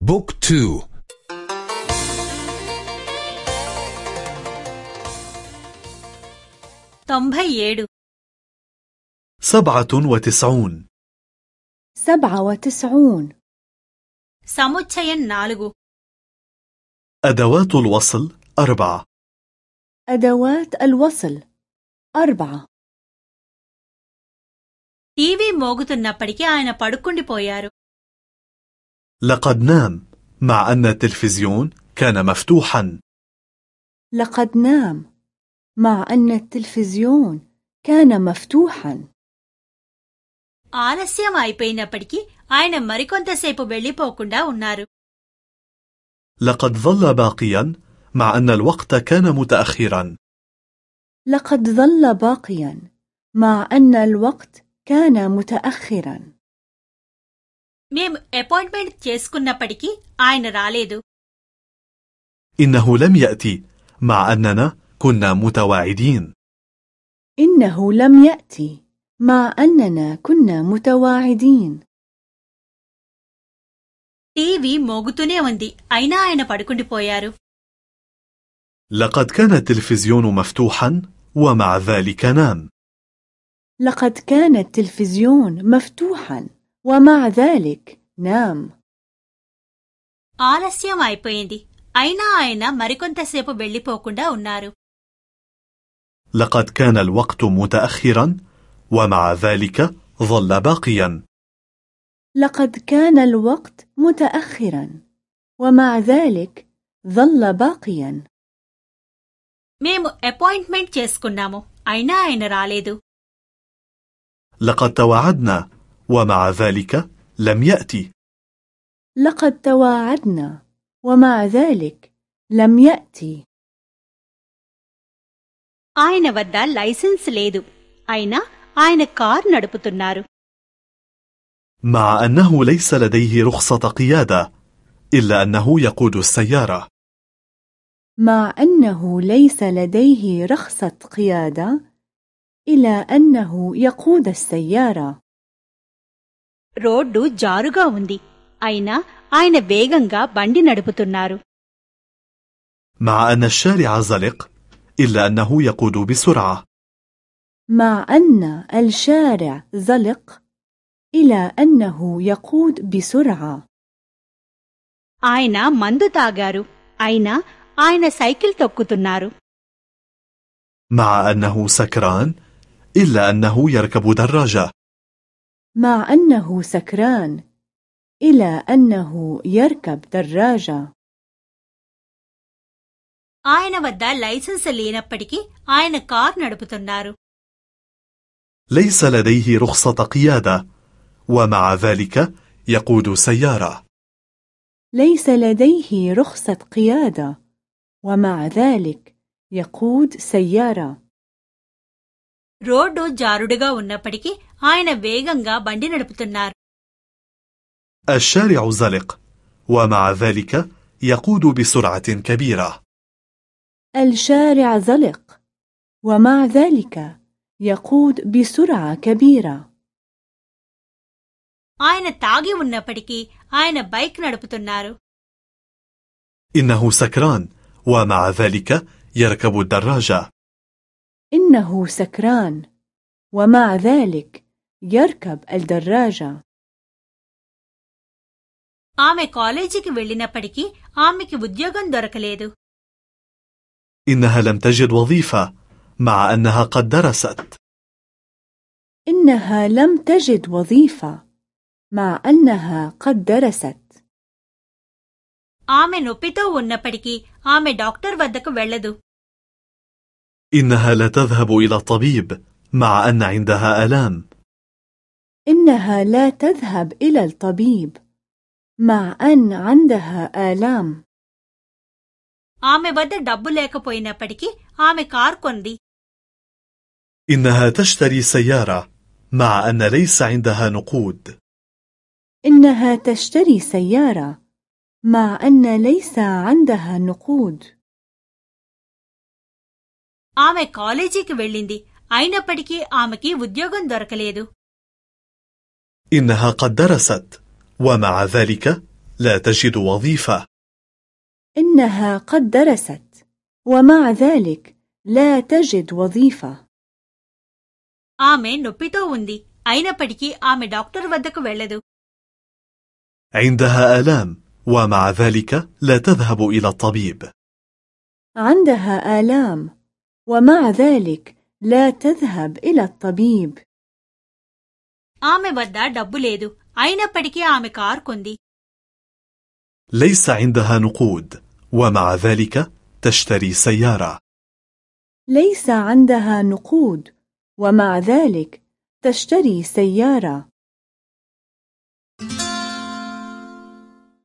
بوك تو తొంభై ఏడు سبعة وتسعون سبعة وتسعون సముచ్చయం నాలుగు أدوات الوصل أربعة أدوات الوصل أربعة టీవీ మోగుతున్నప్పటికీ ఆయన పడుకుండిపోయారు لقد نام مع أن التلفزيون كان مفتوحا لقد نام مع أن التلفزيون كان مفتوحا ఆలస్యం అయిపోయినప్పటికీ ఆయన మరికొంతసేపు వెళ్లిపోకుండా ఉన్నారు لقد ظل باقيا مع أن الوقت كان متأخرا لقد ظل باقيا مع أن الوقت كان متأخرا మేము అపాయింట్మెంట్ చేసుకున్నప్పటికీ ఆయన రాలేదు إنه لم يأتي مع أننا كنا متواعدين إنه لم يأتي مع أننا كنا متواعدين టీవీ మోగుతూనే ఉంది అయినా ఆయన పడుకుండిపోయారు لقد كان التلفزيون مفتوحا ومع ذلك نام لقد كان التلفزيون مفتوحا ومع ذلك نام ఆలస్యం అయిపోయింది అయినా ఆయన మరికొంతసేపు వెళ్లిపోకుండా ఉన్నారు لقد كان الوقت متأخرا ومع ذلك ظل باقيا لقد كان الوقت متأخرا ومع ذلك ظل باقيا మేము అపాయింట్మెంట్ చేసుకున్నాము అయినా ఆయన రాలేదు لقد تواعدنا ومع ذلك لم يأتي لقد تواعدنا ومع ذلك لم يأتي ఆయన వద్ద లైసెన్స్ లేదు అయినా ఆయన కార్ నడుపుతున్నారు مع أنه ليس لديه رخصة قيادة إلا أنه يقود السيارة مع أنه ليس لديه رخصة قيادة إلى أنه يقود السيارة రోడ్డు జారుగా ఉంది అయినా ఆయన వేగంగా బండి నడుపుతున్నారు مع أن الشارع زلق إلا أنه يقود بسرعة مع أن الشارع زلق إلى أنه يقود بسرعة ఆయన మందు తాగారు అయినా ఆయన సైకిల్ తొక్కుతున్నారు مع أنه سكران إلا أنه يركب دراجة مع أنه سكران إلى أنه يركب دراجة ఆయన వద్ద లైసెన్స్ లేనప్పటికీ ఆయన కార్ నడుపుతున్నారు ليس لديه رخصة قيادة ومع ذلك يقود سيارة ليس لديه رخصة قيادة ومع ذلك يقود سيارة రోడ్డు జారుడుగా ఉన్నప్పటికీ ఆయన వేగంగా బండి నడుపుతున్నారు الشارع زلق ومع ذلك يقود بسرعة كبيرة الشارع زلق ومع ذلك يقود بسرعة كبيرة ఆయన తాగి ఉన్నప్పటికీ ఆయన బైక్ నడుపుతున్నారు إنه سكران ومع ذلك يركب الدراجة إنه سكران ومع ذلك يركب الدراجة ఆమె కాలేజీకి వెళ్ళినప్పటికీ ఆమెకి ఉద్యోగం దొరకలేదు إنها لم تجد وظيفة مع أنها قد درست إنها لم تجد وظيفة مع أنها قد درست ఆమె నొప్పితో ఉన్నప్పటికీ ఆమె డాక్టర్ వద్దకు వెళ్ళదు إنها لا تذهب إلى الطبيب مع أن عندها آلام إنها لا تذهب إلى الطبيب مع أن عندها آلام ఆమె వద్ద డబ్బు లేకపోయినప్పటికీ ఆమె కార్ కొంది إنها تشتري سيارة مع أن ليس عندها نقود إنها تشتري سيارة مع أن ليس عندها نقود ఆమె కాలేజీకి వెళ్ళింది అయినప్పటికీ ఆమెకి ఉద్యోగం దొరకలేదు إنها قد درست ومع ذلك لا تجد وظيفة إنها قد درست ومع ذلك لا تجد وظيفة ఆమె నొప్పితో ఉంది అయినప్పటికీ ఆమె డాక్టర్ వద్దకు వెళ్ళదు عندها آلام ومع ذلك لا تذهب إلى الطبيب عندها آلام ومع ذلك لا تذهب إلى الطبيب ఆమె వద్ద డబ్బు లేదు అయినప్పటికీ ఆమె కారు కొంది ليس عندها نقود ومع ذلك تشتري سيارة ليس عندها نقود ومع ذلك تشتري سيارة